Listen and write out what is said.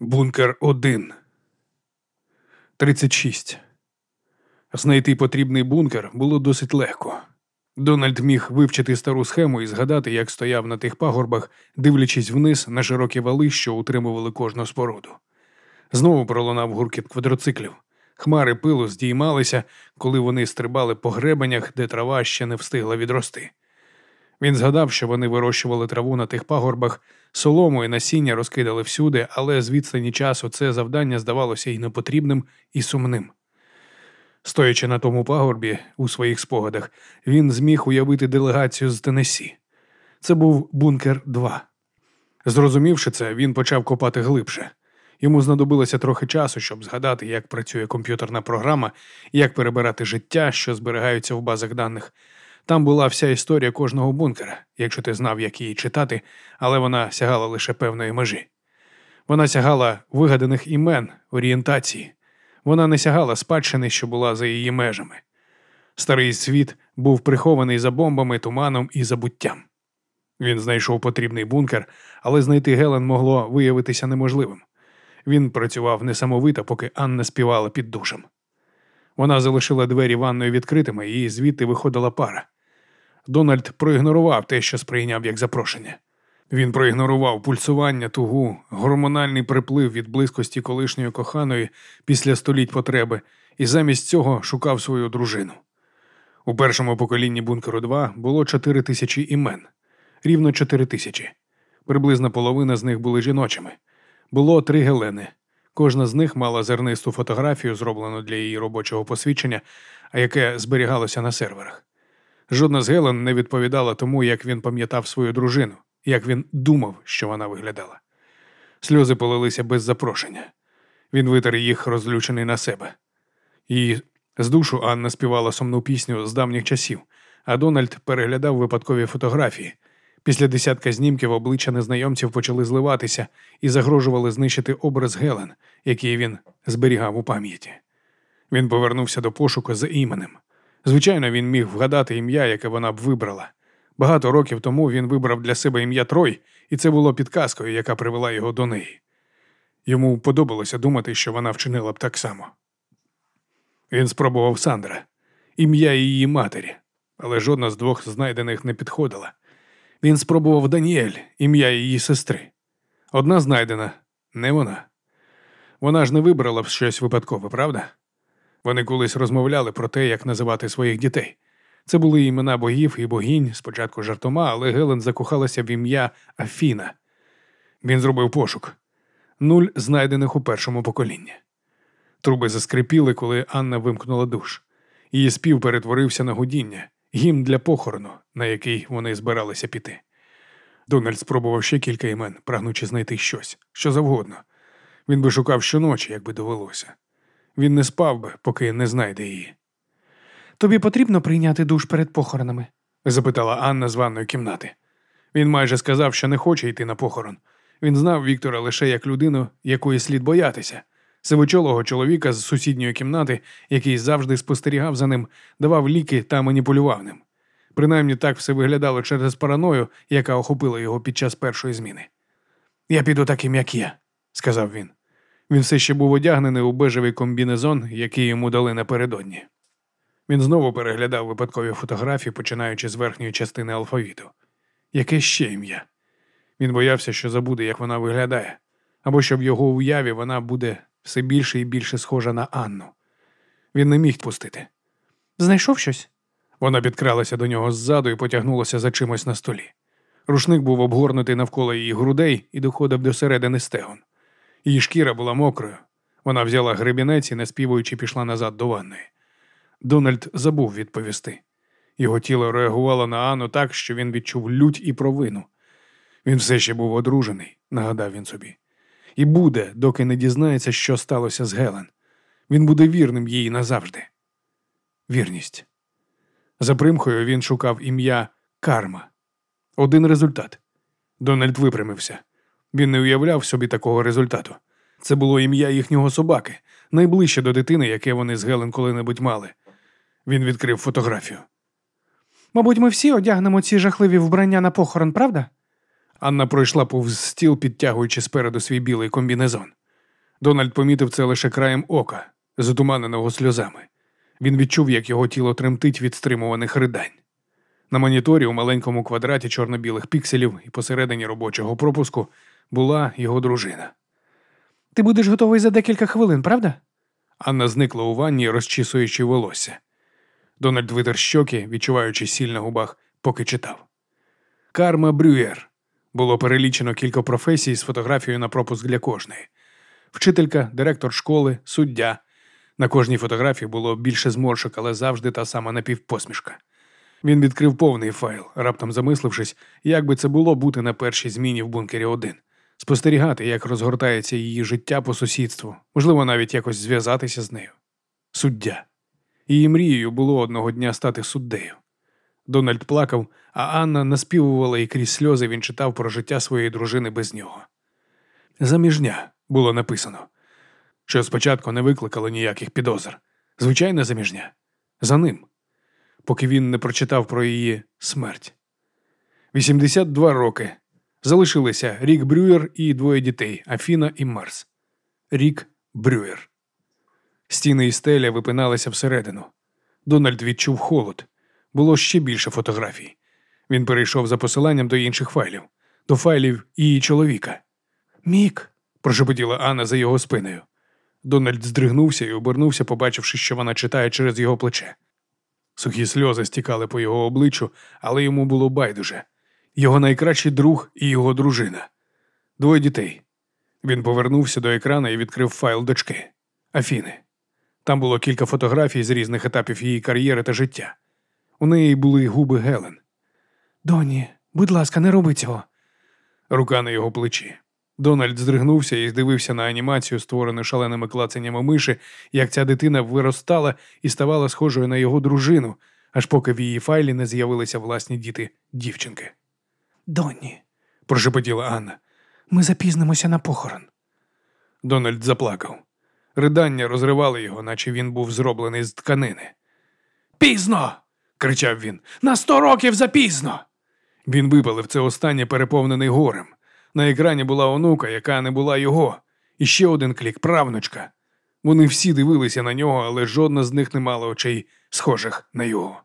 Бункер 1. 36. Знайти потрібний бункер було досить легко. Дональд міг вивчити стару схему і згадати, як стояв на тих пагорбах, дивлячись вниз на широкі вали, що утримували кожну споруду. Знову пролунав гуркіт квадроциклів. Хмари пилу здіймалися, коли вони стрибали по гребенях, де трава ще не встигла відрости. Він згадав, що вони вирощували траву на тих пагорбах, солому і насіння розкидали всюди, але з відстані часу це завдання здавалося і непотрібним, і сумним. Стоячи на тому пагорбі у своїх спогадах, він зміг уявити делегацію з Теннессі. Це був бункер 2. Зрозумівши це, він почав копати глибше. Йому знадобилося трохи часу, щоб згадати, як працює комп'ютерна програма, як перебирати життя, що зберігаються в базах даних. Там була вся історія кожного бункера, якщо ти знав, як її читати, але вона сягала лише певної межі. Вона сягала вигаданих імен, орієнтації. Вона не сягала спадщини, що була за її межами. Старий світ був прихований за бомбами, туманом і забуттям. Він знайшов потрібний бункер, але знайти Гелен могло виявитися неможливим. Він працював несамовито, поки Анна співала під душем. Вона залишила двері ванної відкритими, і звідти виходила пара. Дональд проігнорував те, що сприйняв як запрошення. Він проігнорував пульсування, тугу, гормональний приплив від близькості колишньої коханої після століть потреби, і замість цього шукав свою дружину. У першому поколінні бункеру 2 було 4 тисячі імен, рівно 4 тисячі. Приблизна половина з них були жіночими. Було три Гелени. Кожна з них мала зернисту фотографію, зроблену для її робочого посвідчення, а яке зберігалося на серверах. Жодна з Гелен не відповідала тому, як він пам'ятав свою дружину, як він думав, що вона виглядала. Сльози полилися без запрошення. Він витер їх, розлючений на себе. І з душу Анна співала сумну пісню з давніх часів, а Дональд переглядав випадкові фотографії. Після десятка знімків обличчя незнайомців почали зливатися і загрожували знищити образ Гелен, який він зберігав у пам'яті. Він повернувся до пошуку за іменем. Звичайно, він міг вгадати ім'я, яке вона б вибрала. Багато років тому він вибрав для себе ім'я Трой, і це було підказкою, яка привела його до неї. Йому подобалося думати, що вона вчинила б так само. Він спробував Сандра, ім'я її матері, але жодна з двох знайдених не підходила. Він спробував Даніель, ім'я її сестри. Одна знайдена, не вона. Вона ж не вибрала б щось випадкове, правда? Вони колись розмовляли про те, як називати своїх дітей. Це були імена богів і богінь, спочатку жартома, але Гелен закохалася в ім'я Афіна. Він зробив пошук нуль знайдених у першому поколінні. Труби заскрипіли, коли Анна вимкнула душ. Її спів перетворився на гудіння, гімн для похорону, на який вони збиралися піти. Дональд спробував ще кілька імен, прагнучи знайти щось, що завгодно. Він би шукав щоночі, якби довелося. Він не спав би, поки не знайде її. Тобі потрібно прийняти душ перед похоронами? запитала Анна з ванної кімнати. Він майже сказав, що не хоче йти на похорон. Він знав Віктора лише як людину, якої слід боятися. Сивочолого чоловіка з сусідньої кімнати, який завжди спостерігав за ним, давав ліки та маніпулював ним. Принаймні так все виглядало через параною, яка охопила його під час першої зміни. Я піду таким, як я, сказав він. Він все ще був одягнений у бежевий комбінезон, який йому дали напередодні. Він знову переглядав випадкові фотографії, починаючи з верхньої частини алфавіту. Яке ще ім'я? Він боявся, що забуде, як вона виглядає, або що в його уяві вона буде все більше і більше схожа на Анну. Він не міг пустити. Знайшов щось? Вона підкралася до нього ззаду і потягнулася за чимось на столі. Рушник був обгорнутий навколо її грудей і доходив до середини стегон. Її шкіра була мокрою. Вона взяла гребінець і, не співуючи, пішла назад до ванної. Дональд забув відповісти. Його тіло реагувало на Анну так, що він відчув лють і провину. Він все ще був одружений, нагадав він собі, і буде, доки не дізнається, що сталося з Гелен. Він буде вірним їй назавжди. Вірність. За примхою він шукав ім'я Карма. Один результат. Дональд випрямився. Він не уявляв собі такого результату. Це було ім'я їхнього собаки, найближче до дитини, яке вони з Гелен коли-небудь мали. Він відкрив фотографію. Мабуть, ми всі одягнемо ці жахливі вбрання на похорон, правда? Анна пройшла повз стіл, підтягуючи спереду свій білий комбінезон. Дональд помітив це лише краєм ока, затуманеного сльозами. Він відчув, як його тіло тремтить від стримуваних ридань. На моніторі у маленькому квадраті чорно-білих пікселів і посередині робочого пропуску була його дружина. Ти будеш готовий за декілька хвилин, правда? Анна зникла у ванні, розчісуючи волосся. Дональд витер щоки, відчуваючи сіль на губах, поки читав. Карма Брюєр. Було перелічено кілька професій з фотографією на пропуск для кожної. Вчителька, директор школи, суддя. На кожній фотографії було більше зморшок, але завжди та сама напівпосмішка. Він відкрив повний файл, раптом замислившись, як би це було бути на першій зміні в бункері 1. Спостерігати, як розгортається її життя по сусідству, можливо, навіть якось зв'язатися з нею. Суддя. Її мрією було одного дня стати суддею. Дональд плакав, а Анна наспівувала і крізь сльози він читав про життя своєї дружини без нього. Заміжня було написано, що спочатку не викликало ніяких підозр. Звичайна заміжня. За ним, поки він не прочитав про її смерть. 82 роки. Залишилися Рік Брюєр і двоє дітей Афіна і Марс. Рік Брюєр. Стіни і стеля випиналися всередину. Дональд відчув холод. Було ще більше фотографій. Він перейшов за посиланням до інших файлів, до файлів її чоловіка. Мік, прошепотіла Анна за його спиною. Дональд здригнувся і обернувся, побачивши, що вона читає через його плече. Сухі сльози стікали по його обличчю, але йому було байдуже. Його найкращий друг і його дружина. Двоє дітей. Він повернувся до екрана і відкрив файл дочки Афіни. Там було кілька фотографій з різних етапів її кар'єри та життя. У неї були губи Гелен. Доні, будь ласка, не роби цього. Рука на його плечі. Дональд здригнувся і здивився на анімацію, створену шаленими клацаннями миші, як ця дитина виростала і ставала схожою на його дружину, аж поки в її файлі не з'явилися власні діти дівчинки. Доні, Прошепотіла Анна. ми запізнимося на похорон. Дональд заплакав. Ридання розривали його, наче він був зроблений з тканини. Пізно. кричав він. На сто років запізно. Він випалив це останнє переповнений горем. На екрані була онука, яка не була його, і ще один клік правнучка. Вони всі дивилися на нього, але жодна з них не мала очей, схожих на його.